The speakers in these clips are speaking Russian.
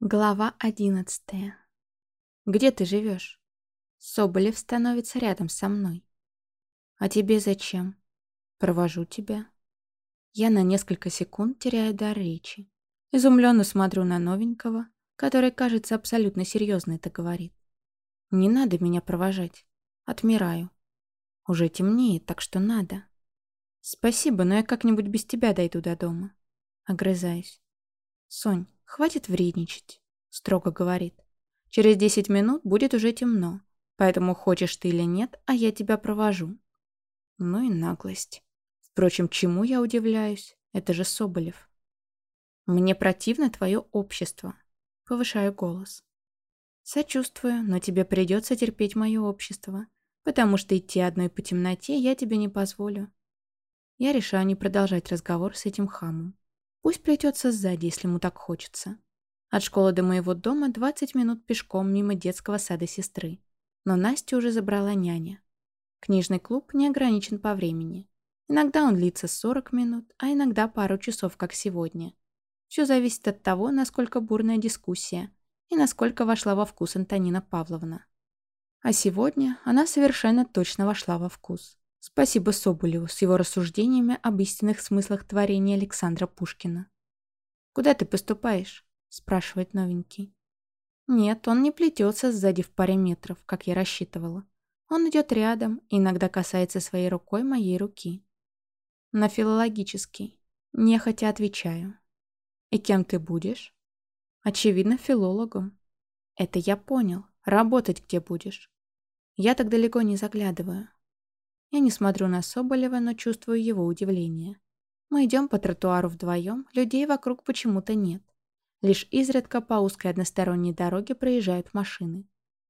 Глава одиннадцатая. «Где ты живешь?» Соболев становится рядом со мной. «А тебе зачем?» «Провожу тебя». Я на несколько секунд теряю дар речи. Изумленно смотрю на новенького, который, кажется, абсолютно серьезно это говорит. «Не надо меня провожать. Отмираю. Уже темнеет, так что надо». «Спасибо, но я как-нибудь без тебя дойду до дома». Огрызаюсь. «Сонь, «Хватит вредничать», — строго говорит. «Через десять минут будет уже темно, поэтому хочешь ты или нет, а я тебя провожу». Ну и наглость. Впрочем, чему я удивляюсь? Это же Соболев. «Мне противно твое общество», — повышаю голос. «Сочувствую, но тебе придется терпеть мое общество, потому что идти одной по темноте я тебе не позволю». Я решаю не продолжать разговор с этим хамом. Пусть плетется сзади, если ему так хочется. От школы до моего дома 20 минут пешком мимо детского сада сестры. Но Настю уже забрала няня. Книжный клуб не ограничен по времени. Иногда он длится 40 минут, а иногда пару часов, как сегодня. Все зависит от того, насколько бурная дискуссия и насколько вошла во вкус Антонина Павловна. А сегодня она совершенно точно вошла во вкус. Спасибо Соболеву с его рассуждениями об истинных смыслах творения Александра Пушкина. «Куда ты поступаешь?» – спрашивает новенький. Нет, он не плетется сзади в паре метров, как я рассчитывала. Он идет рядом и иногда касается своей рукой моей руки. На филологический. Нехотя отвечаю. «И кем ты будешь?» «Очевидно, филологом». «Это я понял. Работать где будешь?» Я так далеко не заглядываю. Я не смотрю на Соболева, но чувствую его удивление. Мы идем по тротуару вдвоем, людей вокруг почему-то нет. Лишь изредка по узкой односторонней дороге проезжают машины.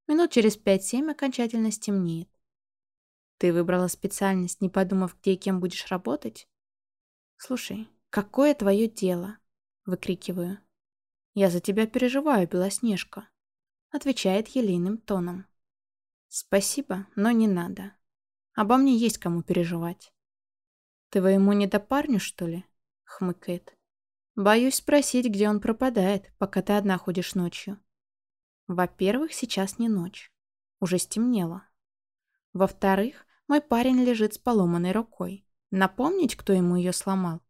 Минут через пять-семь окончательно стемнеет. Ты выбрала специальность, не подумав, где и кем будешь работать? Слушай, какое твое дело? Выкрикиваю. Я за тебя переживаю, Белоснежка. Отвечает елейным тоном. Спасибо, но не надо. Обо мне есть кому переживать. «Твоему недопарню, что ли?» — хмыкает. «Боюсь спросить, где он пропадает, пока ты одна ходишь ночью». Во-первых, сейчас не ночь. Уже стемнело. Во-вторых, мой парень лежит с поломанной рукой. Напомнить, кто ему ее сломал?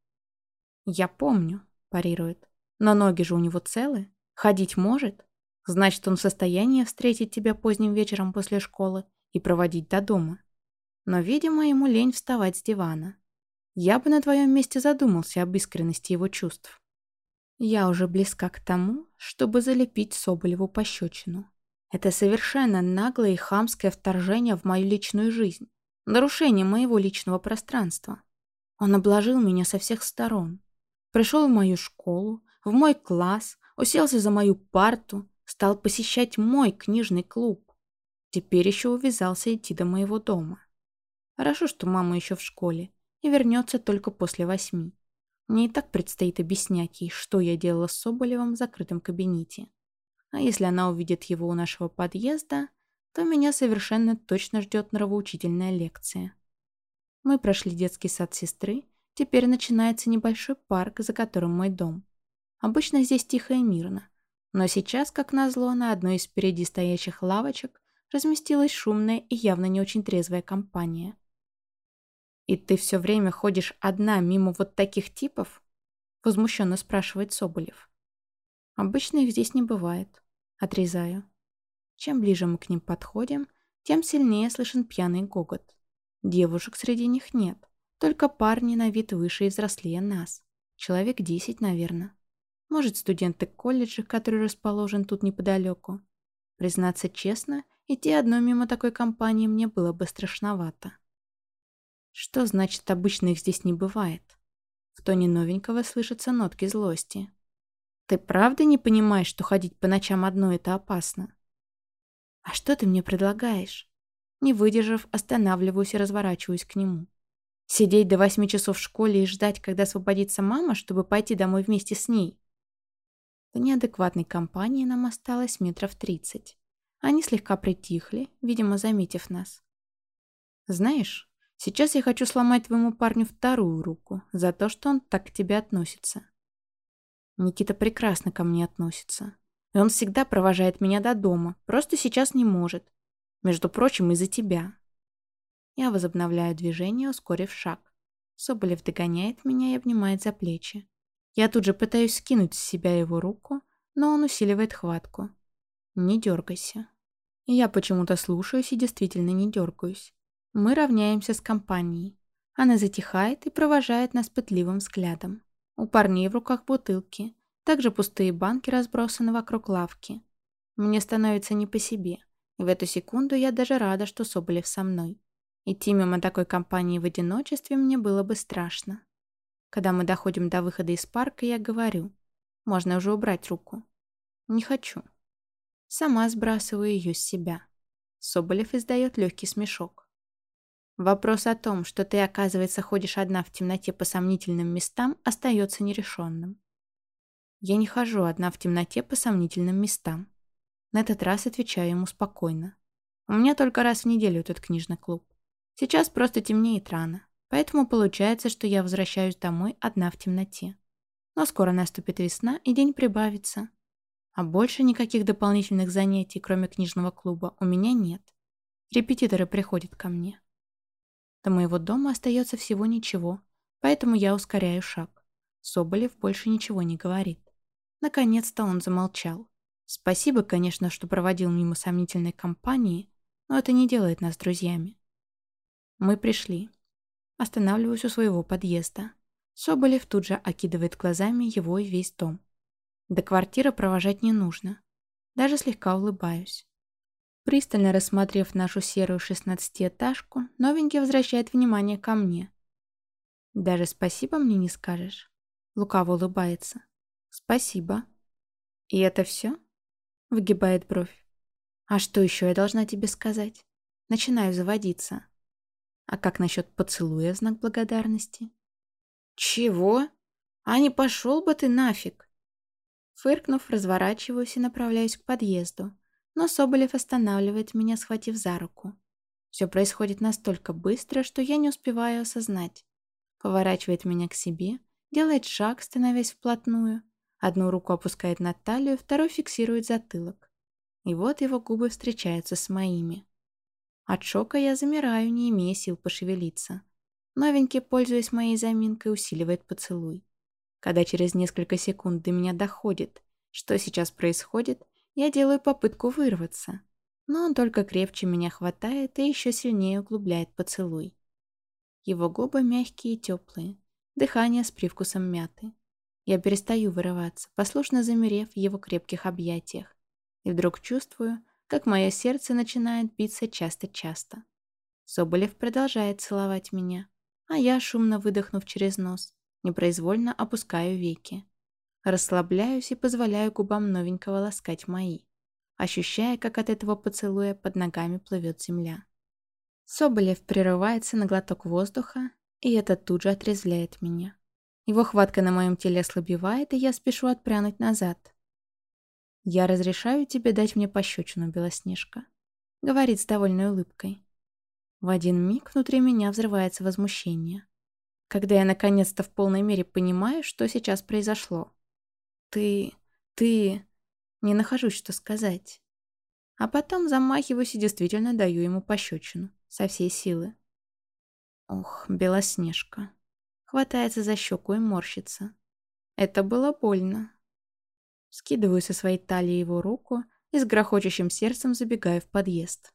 «Я помню», — парирует. «Но ноги же у него целы. Ходить может. Значит, он в состоянии встретить тебя поздним вечером после школы и проводить до дома но, видимо, ему лень вставать с дивана. Я бы на твоем месте задумался об искренности его чувств. Я уже близка к тому, чтобы залепить Соболеву пощечину. Это совершенно наглое и хамское вторжение в мою личную жизнь, нарушение моего личного пространства. Он обложил меня со всех сторон. Пришел в мою школу, в мой класс, уселся за мою парту, стал посещать мой книжный клуб. Теперь еще увязался идти до моего дома. Хорошо, что мама еще в школе и вернется только после восьми. Мне и так предстоит объяснять ей, что я делала с Соболевым в закрытом кабинете. А если она увидит его у нашего подъезда, то меня совершенно точно ждет нравоучительная лекция. Мы прошли детский сад сестры, теперь начинается небольшой парк, за которым мой дом. Обычно здесь тихо и мирно, но сейчас, как назло, на одной из впереди стоящих лавочек разместилась шумная и явно не очень трезвая компания. «И ты все время ходишь одна мимо вот таких типов?» Возмущенно спрашивает Соболев. «Обычно их здесь не бывает». Отрезаю. Чем ближе мы к ним подходим, тем сильнее слышен пьяный гогот. Девушек среди них нет, только парни на вид выше и взрослее нас. Человек десять, наверное. Может, студенты колледжа, который расположен тут неподалеку. Признаться честно, идти одной мимо такой компании мне было бы страшновато. Что значит обычно их здесь не бывает? В тоне новенького слышатся нотки злости. Ты правда не понимаешь, что ходить по ночам одной это опасно? А что ты мне предлагаешь? Не выдержав, останавливаюсь и разворачиваюсь к нему. Сидеть до восьми часов в школе и ждать, когда освободится мама, чтобы пойти домой вместе с ней? До неадекватной компании нам осталось метров тридцать. Они слегка притихли, видимо, заметив нас. Знаешь, Сейчас я хочу сломать твоему парню вторую руку за то, что он так к тебе относится. Никита прекрасно ко мне относится. И он всегда провожает меня до дома, просто сейчас не может. Между прочим, из-за тебя. Я возобновляю движение, ускорив шаг. Соболев догоняет меня и обнимает за плечи. Я тут же пытаюсь скинуть с себя его руку, но он усиливает хватку. Не дергайся. Я почему-то слушаюсь и действительно не дергаюсь. Мы равняемся с компанией. Она затихает и провожает нас пытливым взглядом. У парней в руках бутылки. Также пустые банки разбросаны вокруг лавки. Мне становится не по себе. И в эту секунду я даже рада, что Соболев со мной. Идти мимо такой компании в одиночестве мне было бы страшно. Когда мы доходим до выхода из парка, я говорю. Можно уже убрать руку. Не хочу. Сама сбрасываю ее с себя. Соболев издает легкий смешок. Вопрос о том, что ты, оказывается, ходишь одна в темноте по сомнительным местам, остается нерешенным. Я не хожу одна в темноте по сомнительным местам. На этот раз отвечаю ему спокойно. У меня только раз в неделю этот книжный клуб. Сейчас просто темнеет рано, поэтому получается, что я возвращаюсь домой одна в темноте. Но скоро наступит весна, и день прибавится. А больше никаких дополнительных занятий, кроме книжного клуба, у меня нет. Репетиторы приходят ко мне. До моего дома остается всего ничего, поэтому я ускоряю шаг. Соболев больше ничего не говорит. Наконец-то он замолчал. Спасибо, конечно, что проводил мимо сомнительной компании, но это не делает нас друзьями. Мы пришли. Останавливаюсь у своего подъезда. Соболев тут же окидывает глазами его и весь дом. До квартиры провожать не нужно. Даже слегка улыбаюсь. Пристально рассмотрев нашу серую шестнадцатиэтажку, новенький возвращает внимание ко мне. «Даже спасибо мне не скажешь?» Лукаво улыбается. «Спасибо». «И это все?» Выгибает бровь. «А что еще я должна тебе сказать?» Начинаю заводиться. «А как насчет поцелуя в знак благодарности?» «Чего? А не пошел бы ты нафиг!» Фыркнув, разворачиваюсь и направляюсь к подъезду, но Соболев останавливает меня, схватив за руку. Все происходит настолько быстро, что я не успеваю осознать. Поворачивает меня к себе, делает шаг, становясь вплотную. Одну руку опускает на талию, второй фиксирует затылок. И вот его губы встречаются с моими. От шока я замираю, не имея сил пошевелиться. Новенький, пользуясь моей заминкой, усиливает поцелуй. Когда через несколько секунд до меня доходит, что сейчас происходит, я делаю попытку вырваться, но он только крепче меня хватает и еще сильнее углубляет поцелуй. Его губы мягкие и теплые, дыхание с привкусом мяты. Я перестаю вырываться, послушно замерев в его крепких объятиях, и вдруг чувствую, как мое сердце начинает биться часто-часто. Соболев продолжает целовать меня, а я, шумно выдохнув через нос, непроизвольно опускаю веки. Расслабляюсь и позволяю губам новенького ласкать мои, ощущая, как от этого поцелуя под ногами плывет земля. Соболев прерывается на глоток воздуха, и это тут же отрезвляет меня. Его хватка на моем теле ослабевает, и я спешу отпрянуть назад. «Я разрешаю тебе дать мне пощечину, Белоснежка», — говорит с довольной улыбкой. В один миг внутри меня взрывается возмущение, когда я наконец-то в полной мере понимаю, что сейчас произошло. Ты... ты... Не нахожусь, что сказать. А потом замахиваюсь и действительно даю ему пощечину. Со всей силы. Ох, Белоснежка. Хватается за щеку и морщится. Это было больно. Скидываю со своей талии его руку и с грохочущим сердцем забегаю в подъезд.